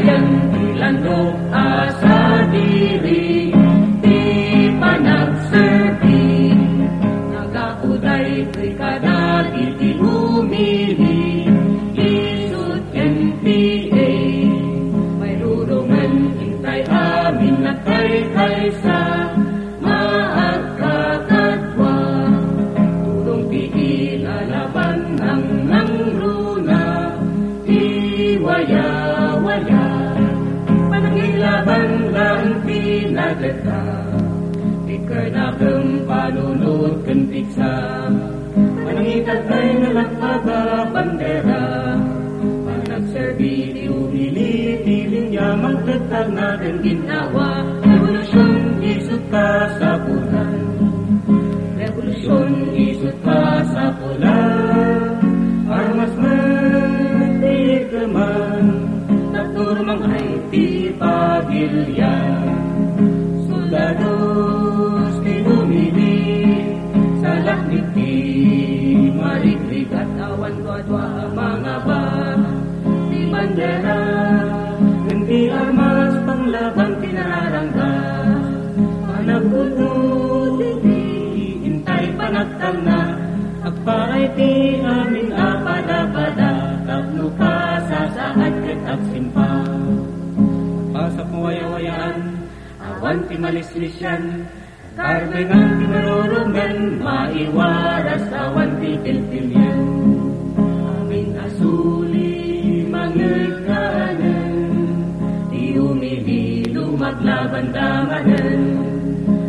bayan ilano asa diri. Di panagserbi nagakuday kay kadal iti umili isut NPA may rurungan intay amin na kay kaysa. Maagkakatwa tulong piilalaban ang nangruna. Iwayan mawala Panagilaban lang pinagata Ikarnakam palunod kan piksa Panangitat ay nalakaba bandera. Panagserbi di umili Piling niya magtatag na din ginawa. Revolusyon isut ka sa punan Revolusyon pagilyan Soldados di bumili Sa laklik di mariglig At awan ko ang mga ba? Di bandera Hindi armas panglaban pinararangga. Panagputol di Intay panagtal na Agpaay ti amin apada-pada Tapno ka sa saad ket agsimpa Pasap mo waya-wayaan Awan ti malislisyan Karbengan ti narurungan Maiwaras awan ti pilpilyan Amin asuli mangagkaanan Di umili lumaglaban damanan.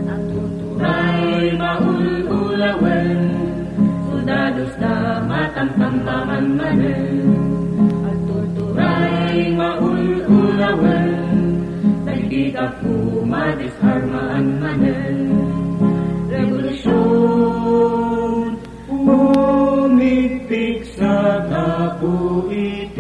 At tuturay maululawan Soldados na matamtambaman manan At tuturay maululawan Dagdig ako madisarmaan manan Revolusyon Umipik sa kapuit